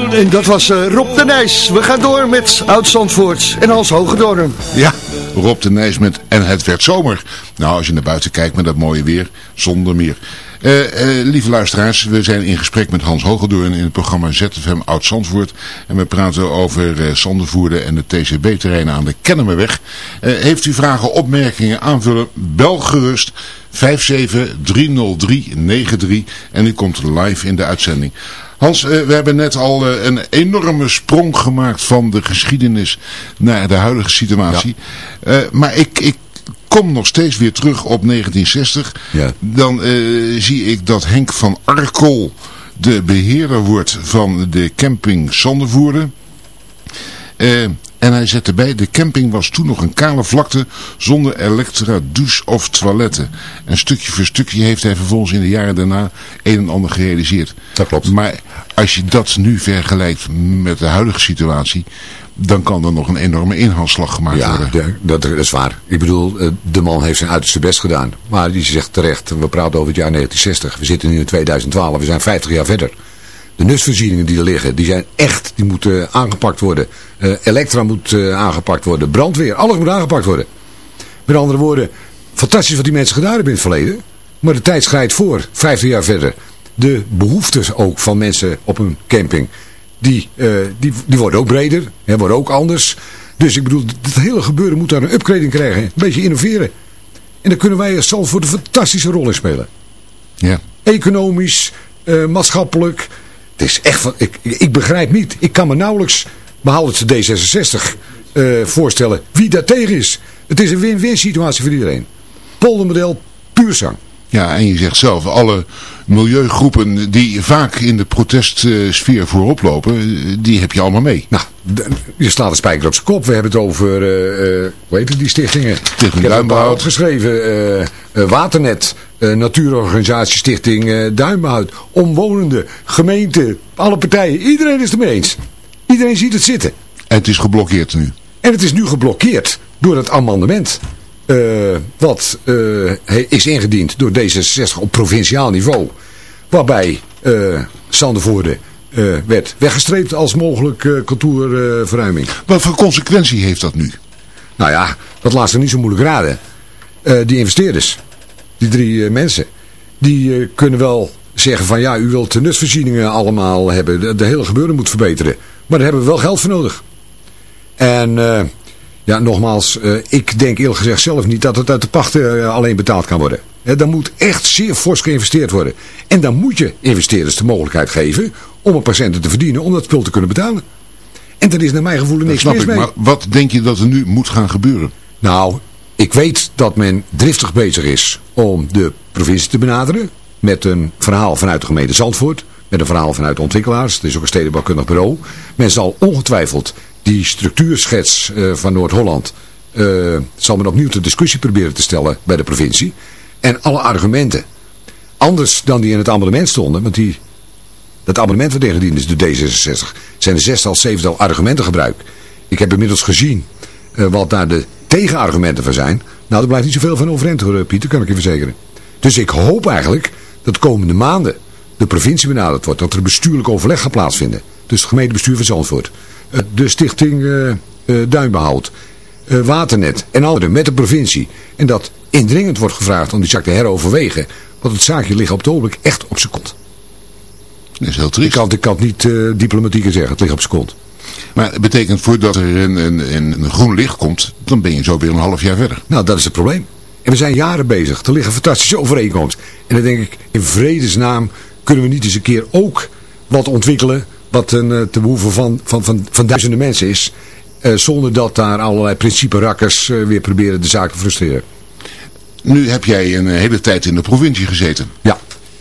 En dat was eh, Rob de Nijs. We gaan door met Oud-Zandvoort en Hans Hogedorn. Ja, Rob de Nijs met En het werd zomer. Nou, als je naar buiten kijkt met dat mooie weer, zonder meer. Eh, eh, lieve luisteraars, we zijn in gesprek met Hans Hogedoorn in het programma ZFM Oud-Zandvoort. En we praten over uh, en de TCB-terreinen aan de Kennemerweg. Heeft u vragen, opmerkingen, aanvullen, bel gerust 5730393 en u komt live in de uitzending. Hans, we hebben net al een enorme sprong gemaakt van de geschiedenis naar de huidige situatie. Ja. Maar ik, ik kom nog steeds weer terug op 1960. Ja. Dan zie ik dat Henk van Arkel de beheerder wordt van de camping Zandervoerder. En hij zet erbij, de camping was toen nog een kale vlakte zonder elektra, douche of toiletten. En stukje voor stukje heeft hij vervolgens in de jaren daarna een en ander gerealiseerd. Dat klopt. Maar als je dat nu vergelijkt met de huidige situatie, dan kan er nog een enorme inhaalslag gemaakt ja, worden. Ja, dat, dat is waar. Ik bedoel, de man heeft zijn uiterste best gedaan. Maar die zegt terecht, we praten over het jaar 1960. We zitten nu in 2012, we zijn 50 jaar verder. De nusvoorzieningen die er liggen, die zijn echt, die moeten aangepakt worden. Uh, elektra moet uh, aangepakt worden, brandweer, alles moet aangepakt worden. Met andere woorden, fantastisch wat die mensen gedaan hebben in het verleden. Maar de tijd schrijdt voor, 50 jaar verder. De behoeftes ook van mensen op een camping, die, uh, die, die worden ook breder, hè, worden ook anders. Dus ik bedoel, het hele gebeuren moet daar een upgrading krijgen. Een beetje innoveren. En daar kunnen wij als Zandvoort een fantastische rol in spelen. Ja. Economisch, maatschappelijk... Het is echt van, ik, ik begrijp niet. Ik kan me nauwelijks, behalve het D66, uh, voorstellen wie daar tegen is. Het is een win-win situatie voor iedereen. Poldermodel, puur zang. Ja, en je zegt zelf, alle milieugroepen die vaak in de protestsfeer voorop lopen, die heb je allemaal mee. Nou, je slaat de spijker op zijn kop. We hebben het over, uh, hoe heet het, die stichtingen? Stichting Duimbehoud. geschreven, uh, Waternet, Natuurorganisatie Stichting Duimbehoud, omwonenden, gemeente, alle partijen. Iedereen is het ermee eens. Iedereen ziet het zitten. En het is geblokkeerd nu. En het is nu geblokkeerd door het amendement. Uh, wat uh, is ingediend door D66 op provinciaal niveau. Waarbij uh, Sandervoorde werd weggestreept als mogelijk kantoorverruiming. Wat voor consequentie heeft dat nu? Nou ja, dat laat zich niet zo moeilijk raden. die investeerders, die drie mensen, die kunnen wel zeggen van ja, u wilt de nutsvoorzieningen allemaal hebben. De, de hele gebeuren moet verbeteren. Maar daar hebben we wel geld voor nodig. En... Ja, nogmaals, uh, ik denk eerlijk gezegd zelf niet dat het uit de pachten uh, alleen betaald kan worden. He, dan moet echt zeer fors geïnvesteerd worden. En dan moet je investeerders de mogelijkheid geven om een patiënten te verdienen om dat spul te kunnen betalen. En dat is naar mijn gevoel niks mis mee. Maar wat denk je dat er nu moet gaan gebeuren? Nou, ik weet dat men driftig bezig is om de provincie te benaderen. Met een verhaal vanuit de gemeente Zandvoort. Met een verhaal vanuit de ontwikkelaars. Het is ook een stedenbouwkundig bureau. Men zal ongetwijfeld die structuurschets uh, van Noord-Holland... Uh, zal men opnieuw ter discussie proberen te stellen bij de provincie. En alle argumenten. Anders dan die in het amendement stonden. Want die, dat amendement wat ingediend is door D66. Zijn er zestal, zevental argumenten gebruikt. Ik heb inmiddels gezien uh, wat daar de tegenargumenten van zijn. Nou, er blijft niet zoveel van overeind hoor, Pieter, kan ik je verzekeren. Dus ik hoop eigenlijk dat de komende maanden de provincie benaderd wordt. Dat er bestuurlijk overleg gaat plaatsvinden. Dus het gemeentebestuur van Zandvoort. De stichting uh, Duinbehoud. Waternet en anderen met de provincie. En dat indringend wordt gevraagd om die zaak te heroverwegen. Want het zaakje ligt op het ogenblik echt op zijn kont. Dat is heel triest. Ik kan, ik kan het niet diplomatieker zeggen. Het ligt op zijn kont. Maar het betekent voordat er een, een, een, groen licht komt, dan ben je zo weer een half jaar verder. Nou, dat is het probleem. En we zijn jaren bezig. Er liggen fantastische overeenkomsten. En dan denk ik, in vredesnaam kunnen we niet eens een keer ook wat ontwikkelen... wat een, uh, te behoeve van, van, van, van duizenden mensen is... Uh, zonder dat daar allerlei principe-rakkers uh, weer proberen de zaak te frustreren. Nu heb jij een hele tijd in de provincie gezeten. Ja.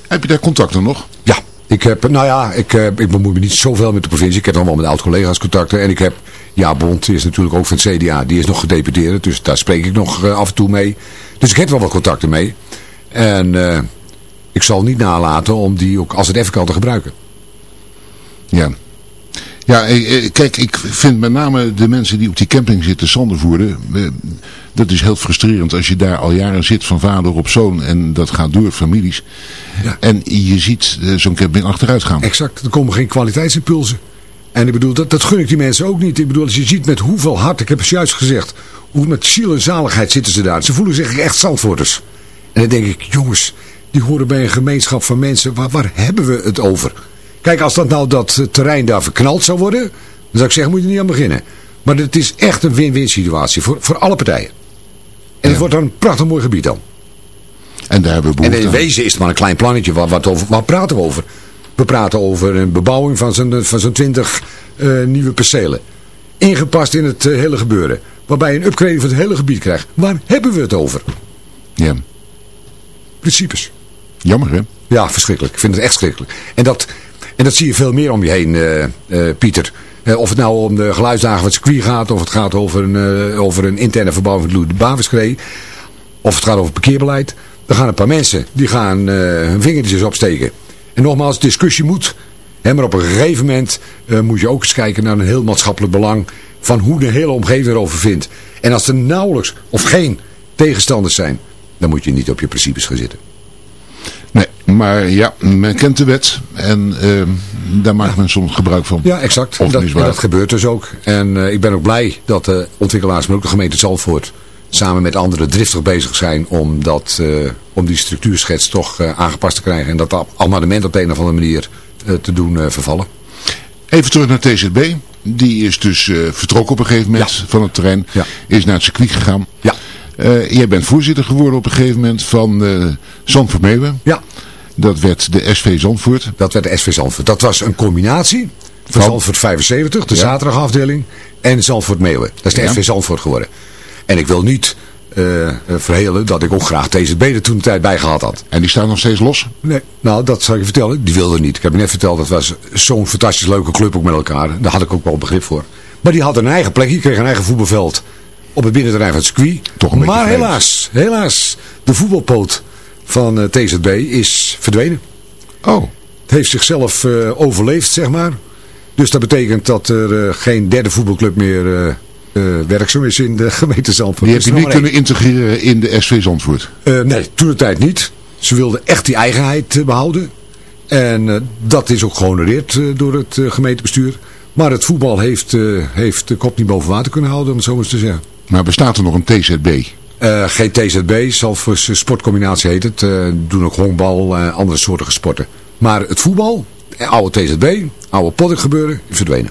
Heb je daar contacten nog? Ja. Ik heb, nou ja, ik, ik bemoei me niet zoveel met de provincie. Ik heb dan wel met oud-collega's contacten. En ik heb, ja, Bond is natuurlijk ook van het CDA. Die is nog gedeputeerd, dus daar spreek ik nog uh, af en toe mee. Dus ik heb wel wat contacten mee. En uh, ik zal niet nalaten om die ook als het even kan te gebruiken. Ja. Ja, kijk, ik vind met name de mensen die op die camping zitten zonder voeren, dat is heel frustrerend als je daar al jaren zit van vader op zoon en dat gaat door families. Ja. En je ziet zo'n camping achteruit gaan. Exact, er komen geen kwaliteitsimpulsen. En ik bedoel, dat, dat gun ik die mensen ook niet. Ik bedoel, als je ziet met hoeveel hart, ik heb het juist gezegd, hoe met ziel en zaligheid zitten ze daar. Ze voelen zich echt zandvoorters. En dan denk ik, jongens, die horen bij een gemeenschap van mensen, waar, waar hebben we het over? Kijk, als dat nou dat terrein daar verknald zou worden, dan zou ik zeggen, moet je niet aan beginnen. Maar het is echt een win-win situatie voor, voor alle partijen. En ja. het wordt dan een prachtig mooi gebied dan. En daar hebben we En in wezen is het maar een klein plannetje. Wat, wat, over, wat praten we over? We praten over een bebouwing van zo'n van zo'n 20 uh, nieuwe percelen. Ingepast in het uh, hele gebeuren. Waarbij je een upgrade van het hele gebied krijgt. Waar hebben we het over? Ja. Principes. Jammer hè? Ja, verschrikkelijk. Ik vind het echt verschrikkelijk. En dat, en dat zie je veel meer om je heen, uh, Pieter. of het nou om de geluidsdagen van het circuit gaat. Of het gaat over een, over een interne verbouwing van de Baviskree. Of het gaat over parkeerbeleid. Dan gaan een paar mensen die gaan hun vingertjes opsteken. En nogmaals, discussie moet. Hè, maar op een gegeven moment moet je ook eens kijken naar een heel maatschappelijk belang. Van hoe de hele omgeving erover vindt. En als er nauwelijks of geen tegenstanders zijn. Dan moet je niet op je principes gaan zitten. Maar ja, men kent de wet. En uh, daar maakt men soms gebruik van. Ja, exact. En dat, en dat, gebeurt dus ook. En uh, ik ben ook blij dat de ontwikkelaars, maar ook de gemeente Zandvoort samen met anderen driftig bezig zijn om, dat, uh, om die structuurschets toch uh, aangepast te krijgen. En dat amendement op de een of andere manier uh, te doen vervallen. Even terug naar TZB. Die is dus vertrokken op een gegeven moment ja. van het terrein. Ja. Is naar het circuit gegaan. Ja. jij bent voorzitter geworden op een gegeven moment van Zandvoort Meeuwen. Ja. Dat werd de SV Zandvoort. Dat werd de SV Zandvoort. Dat was een combinatie van, van Zandvoort 75, de ja. zaterdagafdeling, en Zandvoort Meeuwen. Dat is de ja. SV Zandvoort geworden. En ik wil niet uh, verhelen dat ik ook graag TZB er toen de tijd bij gehad had. En die staan nog steeds los? Nee, nou dat zal ik je vertellen. Die wilde niet. Ik heb je net verteld, dat was zo'n fantastisch leuke club ook met elkaar. Daar had ik ook wel begrip voor. Maar die had een eigen plek. Die kreeg een eigen voetbalveld op het binnenterrein van het circuit. Toch een maar helaas, helaas, de voetbalpoot van uh, TZB is verdwenen. Oh. Het heeft zichzelf uh, overleefd, zeg maar. Dus dat betekent dat er uh, geen derde voetbalclub meer uh, werkzaam is in de gemeente Zandvoort. Die heb je niet kunnen integreren in de SV Zandvoort? Uh, nee, toen de tijd niet. Ze wilden echt die eigenheid behouden. En dat is ook gehonoreerd door het gemeentebestuur. Maar het voetbal heeft, heeft de kop niet boven water kunnen houden, om het zo maar eens te zeggen. Maar bestaat er nog een TZB? Geen TZB, Zalvoorts sportcombinatie heet het. doen ook honkbal, andere soorten sporten. Maar het voetbal, oude TZB, oude potten gebeuren, verdwenen.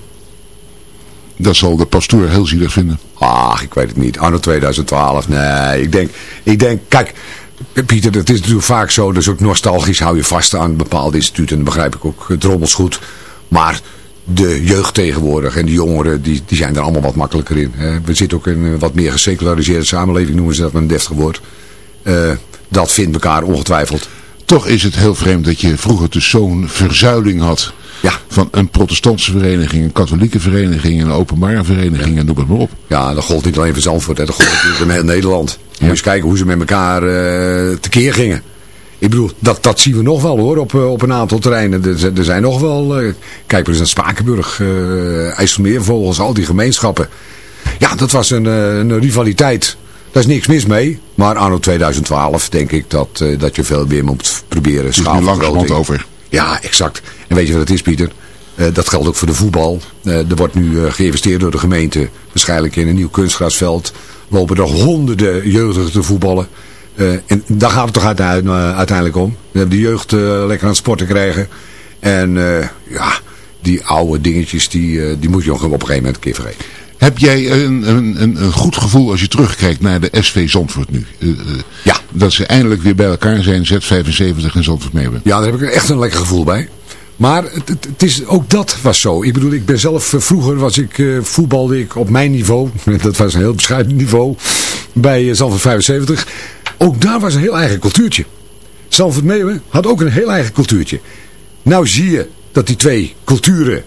Dat zal de pastoor heel zielig vinden. Ach, ik weet het niet. Anno 2012, nee. Ik denk, ik denk kijk, Pieter, het is natuurlijk vaak zo. Dus ook nostalgisch hou je vast aan bepaalde instituten. En dat begrijp ik ook drommels goed. Maar de jeugd tegenwoordig en de jongeren, die, die zijn er allemaal wat makkelijker in. Hè. We zitten ook in een wat meer geseculariseerde samenleving, noemen ze dat een deftig woord. Eh, dat vindt elkaar ongetwijfeld. Toch is het heel vreemd dat je vroeger dus zo'n verzuiling had. Ja. Van een protestantse vereniging, een katholieke vereniging, een openbare vereniging en noem het maar op. Ja, dat gold niet alleen voor Zandvoort, hè. dat gold natuurlijk in heel Nederland. Moet je eens kijken hoe ze met elkaar uh, tekeer gingen. Ik bedoel, dat, dat zien we nog wel hoor, op, op een aantal terreinen. Er, er zijn nog wel, uh, kijk maar eens naar Spakenburg, uh, IJsselmeervogels, al die gemeenschappen. Ja, dat was een, een rivaliteit. Daar is niks mis mee. Maar anno 2012 denk ik dat, uh, dat je veel meer moet proberen schaalvergroting. over. Ja, exact. En weet je wat het is, Pieter? Uh, dat geldt ook voor de voetbal. Uh, er wordt nu geïnvesteerd door de gemeente. Waarschijnlijk in een nieuw kunstgrasveld. Lopen er honderden jeugdigen te voetballen. En daar gaat het toch uiteindelijk om. We hebben de jeugd lekker aan het sporten krijgen. En ja, die oude dingetjes, die, die moet je op een gegeven moment een keer vergeten. Heb jij een, een, een, goed gevoel als je terugkijkt naar de SV Zandvoort nu? Uh, ja. Dat ze eindelijk weer bij elkaar zijn, Z75 en Zandvoort meedoen. Ja, daar heb ik echt een lekker gevoel bij. Maar het, het, is, ook dat was zo. Ik bedoel, ik ben zelf, vroeger was ik, uh, voetbalde ik op mijn niveau. Dat was een heel bescheiden niveau. Bij Zandvoort 75. Ook daar was een heel eigen cultuurtje. Zandvoort Meeuwen had ook een heel eigen cultuurtje. Nou zie je dat die twee culturen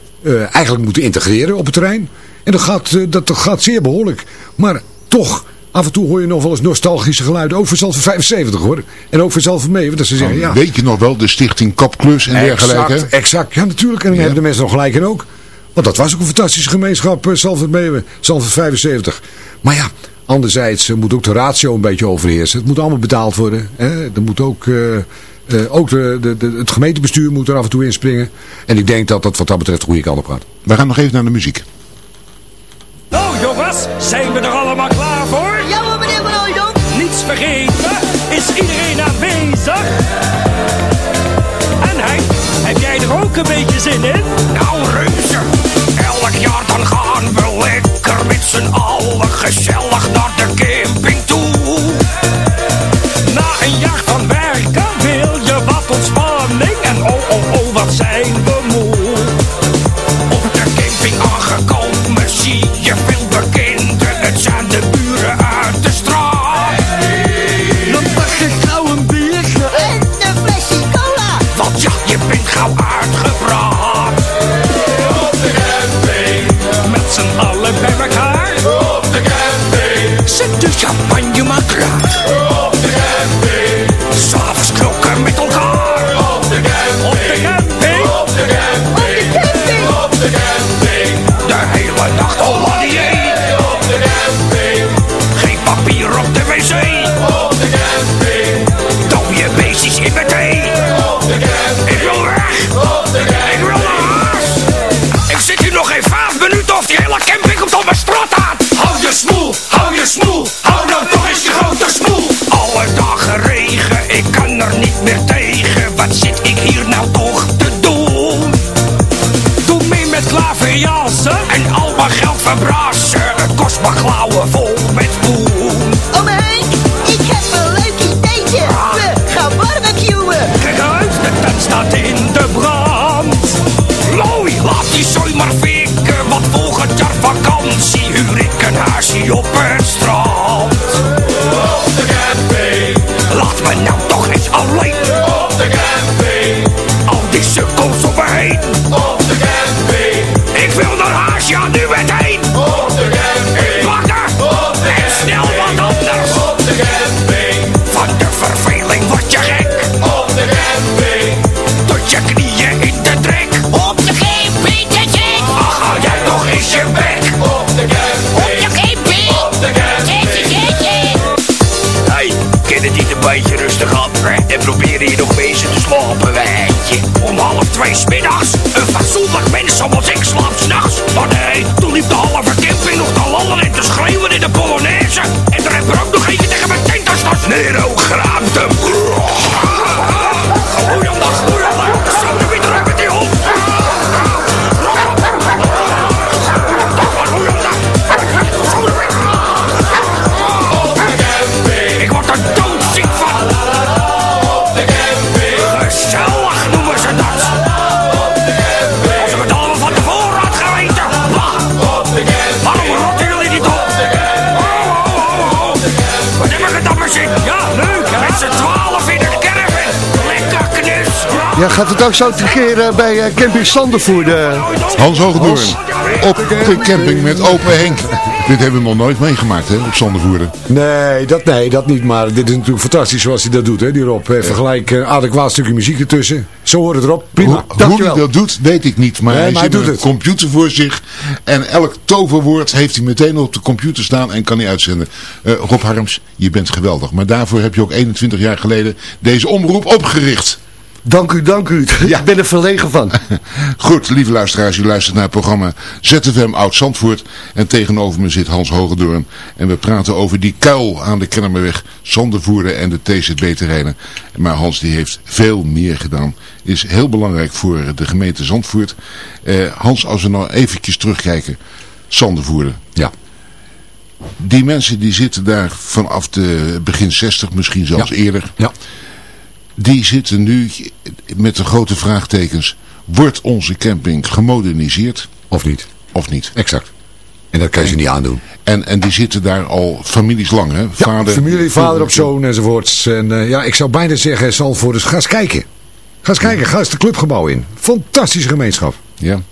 eigenlijk moeten integreren op het terrein. En dat gaat, dat, dat gaat zeer behoorlijk. Maar toch, af en toe hoor je nog wel eens nostalgische geluiden. Ook voor zelf 75 hoor. En ook voor zelf mee. Dat ze zeggen, nou, ja. Weet je nog wel, de stichting Kapklus en dergelijke? Exact, exact. Ja, natuurlijk. En dan ja. hebben de mensen nog gelijk in ook. Want dat was ook een fantastische gemeenschap, Salford Meeuwen, Salford 75. Maar ja, anderzijds uh, moet ook de ratio een beetje overheersen. Het moet allemaal betaald worden. Hè? Er moet ook... Uh, uh, ook de, de, de, het gemeentebestuur moet er af en toe inspringen. En ik denk dat dat wat dat betreft de goede kant op gaat. We gaan nog even naar de muziek. Nou jongens, zijn we er allemaal klaar voor? Ja hoor meneer Van Hooydonk. Niets vergeten, is iedereen aanwezig? En Henk, heb jij er ook een beetje zin in? Nou z'n allen gezellig naar Ja, gaat het ook zo keren bij eh, camping Sandervoerde? Hans Hogedoorn. Op de camping met open Henk. Dit hebben we nog nooit meegemaakt, hè, op Zandervoerder. Nee dat, nee, dat niet. Maar dit is natuurlijk fantastisch zoals hij dat doet, hè, die Rob. Eh, Vergelijk een adequaat stukje muziek ertussen. Zo hoort het erop. Prima. Hoe, hoe hij dat doet, weet ik niet. Maar Nee, hij maar zit hij met doet een het. computer voor zich. En elk toverwoord heeft hij meteen op de computer staan en kan hij uitzenden. Eh, Rob Harms, je bent geweldig. Maar daarvoor heb je ook 21 jaar geleden deze omroep opgericht. Dank u, dank u. Ik ben er verlegen van. Goed, lieve luisteraars, u luistert naar het programma ZFM Oud-Zandvoort. En tegenover me zit Hans Hogedoorn. En we praten over die kuil aan de Kennemerweg, Zandervoerder en de TZB-terreinen. Maar Hans die heeft veel meer gedaan. Is heel belangrijk voor de gemeente Zandvoort. Eh, Hans, als we nou eventjes terugkijken. Zandervoerder. Ja. Die mensen die zitten daar vanaf de begin 60, misschien zelfs Ja. eerder. Ja. Die zitten nu met de grote vraagtekens. Wordt onze camping gemoderniseerd? Of niet? Of niet? Exact. En dat kan je ze niet aandoen. En, en die zitten daar al families lang, hè? Ja, familie, vader op zoon enzovoorts. En eh, ja, ik zou bijna zeggen, Zandvoorters, ga eens kijken. Ga eens kijken, ga eens de clubgebouw in. Fantastische gemeenschap. Ja.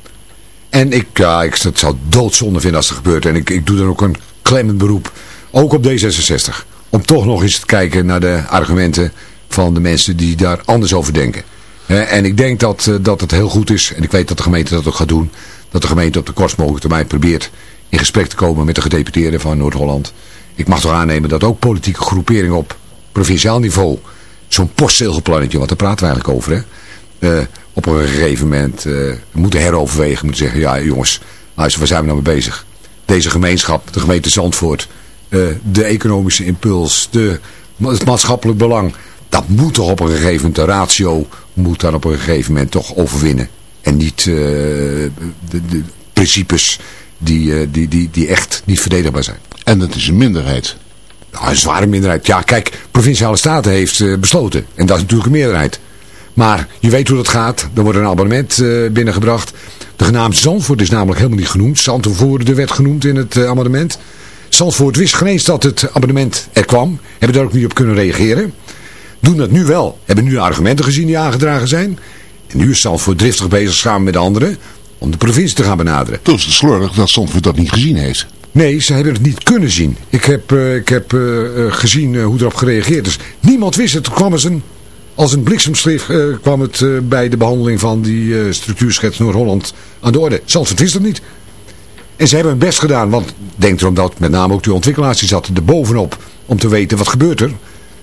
En ik, ja, ik het zou doodzonde vinden als het gebeurt. En ik, ik doe dan ook een klemmend beroep. Ook op D66. Om toch nog eens te kijken naar de argumenten van de mensen die daar anders over denken. En ik denk dat, eh, dat het heel goed is. En ik weet dat de gemeente dat ook gaat doen. Dat de gemeente op de kortst mogelijke termijn probeert in gesprek te komen met de gedeputeerden van Noord-Holland. Ik mag toch aannemen dat ook politieke groeperingen op provinciaal niveau zo'n postzegelplannetje, want daar praten we eigenlijk over, hè, eh, op een gegeven moment eh, moeten heroverwegen. Moeten zeggen, ja jongens, waar zijn we nou mee bezig? Deze gemeenschap, de gemeente Zandvoort, de economische impuls, de, het maatschappelijk belang. Dat moet toch op een gegeven moment, de ratio moet dan op een gegeven moment toch overwinnen. En niet eh, de, de principes die, eh, die, die, die echt niet verdedigbaar zijn. En dat is een minderheid. Nou, een zware minderheid. Ja, kijk, Provinciale Staten heeft eh, besloten. En dat is natuurlijk een meerderheid. Maar je weet hoe dat gaat. Er wordt een abonnement binnengebracht. De genaamd Zandvoort is namelijk helemaal niet genoemd. Zandvoort werd genoemd in het amendement. Zandvoort wist geen eens dat het abonnement er kwam. Hebben daar ook niet op kunnen reageren. Doen dat nu wel. Hebben nu de argumenten gezien die aangedragen zijn. En nu is Zandvoort driftig bezig samen met de anderen. Om de provincie te gaan benaderen. Toen is het slordig dat Zandvoort dat niet gezien heeft. Nee, ze hebben het niet kunnen zien. Ik heb, eh, ik heb eh, eh, gezien hoe erop gereageerd is. Niemand wist het. Het kwam als een, als een bliksemschrift kwam het bij de behandeling van die structuurschets Noord-Holland aan de orde. Zandvoort wist het niet. En ze hebben hun best gedaan, want denk erom dat met name ook de ontwikkelaars die zaten er bovenop om te weten wat gebeurt er.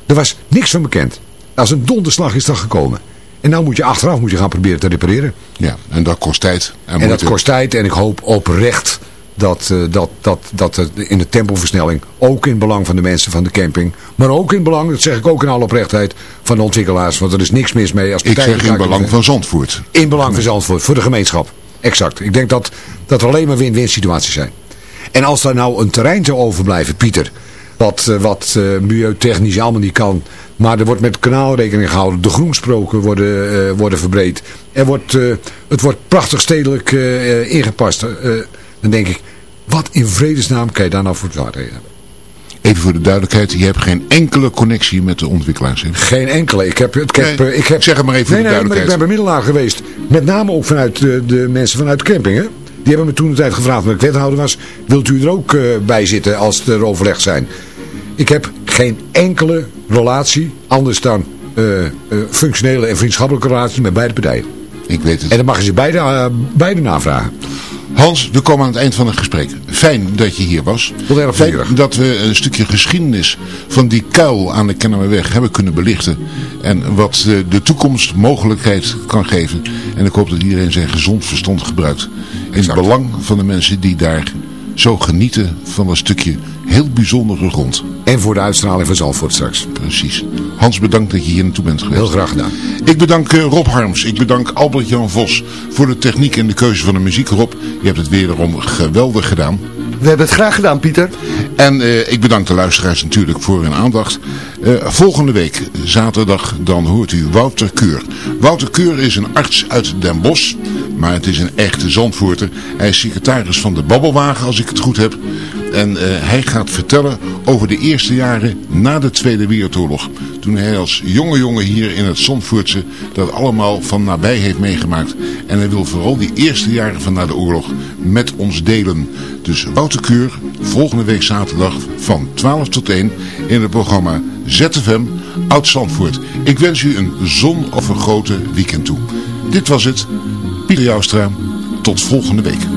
Er was niks van bekend. Als een donderslag is dat gekomen. En nou moet je achteraf moet je gaan proberen te repareren. Ja, en dat kost tijd. En, En dat kost tijd en ik hoop oprecht dat, eh, dat, dat, dat het in de tempoversnelling, ook in belang van de mensen van de camping, maar ook in belang, dat zeg ik ook in alle oprechtheid, van de ontwikkelaars, want er is niks mis mee als Ik zeg in belang van Zandvoort. In belang van Zandvoort, voor de gemeenschap. Exact. Ik denk dat, dat er alleen maar win-win situaties zijn. En als daar nou een terrein te overblijven, Pieter, wat, eh, wat eh, milieutechnisch allemaal niet kan, maar er wordt met kanaal rekening gehouden, de groensproken worden, eh, worden verbreed, er wordt, het wordt prachtig stedelijk ingepast, dan denk ik, wat in vredesnaam kan je daar nou voor het hebben? Even voor de duidelijkheid, je hebt geen enkele connectie met de ontwikkelaars. hè? Geen enkele. Ik heb, ik heb, Nee, ik heb, zeg het maar even voor de nee, maar ik ben bemiddelaar geweest. Met name ook vanuit de, de mensen vanuit de camping. Hè? Die hebben me toen de tijd gevraagd, omdat ik wethouder was. Wilt u er ook eh, bij zitten als er overleg zijn? Ik heb geen enkele relatie, anders dan eh, eh, functionele en vriendschappelijke relatie met beide partijen. Ik weet het. En dan mag je ze beide, beide navragen. Hans, we komen aan het eind van het gesprek. Fijn dat je hier was. Tot erg Fijn dat we een stukje geschiedenis van die kuil aan de Kennemerweg hebben kunnen belichten. En wat de toekomst mogelijkheid kan geven. En ik hoop dat iedereen zijn gezond verstand gebruikt. In het belang van de mensen die daar zo genieten van een stukje heel bijzondere grond. En voor de uitstraling van Zalvoort straks. Precies. Hans, bedankt dat je hier naartoe bent geweest. Heel graag gedaan. Ik bedank eh, Rob Harms. Ik bedank Albert-Jan Vos voor de techniek en de keuze van de muziek. Rob, je hebt het wederom geweldig gedaan. We hebben het graag gedaan, Pieter. En eh, ik bedank de luisteraars natuurlijk voor hun aandacht. Eh, volgende week, zaterdag, dan hoort u Wouter Keur. Wouter Keur is een arts uit Den Bosch, maar het is een echte Zandvoorter. Hij is secretaris van de Babbelwagen, als ik het goed heb. En eh, hij gaat vertellen over de eerste jaren na de Tweede Wereldoorlog. Toen hij als jonge jongen hier in het Zandvoortse dat allemaal van nabij heeft meegemaakt. En hij wil vooral die eerste jaren van na de oorlog met ons delen. Dus Wouter Keur, volgende week zaterdag van 12 tot 1 in het programma ZFM Oud Zandvoort. Ik wens u een zonovergrote weekend toe. Dit was het. Pieter Joustra. Tot volgende week.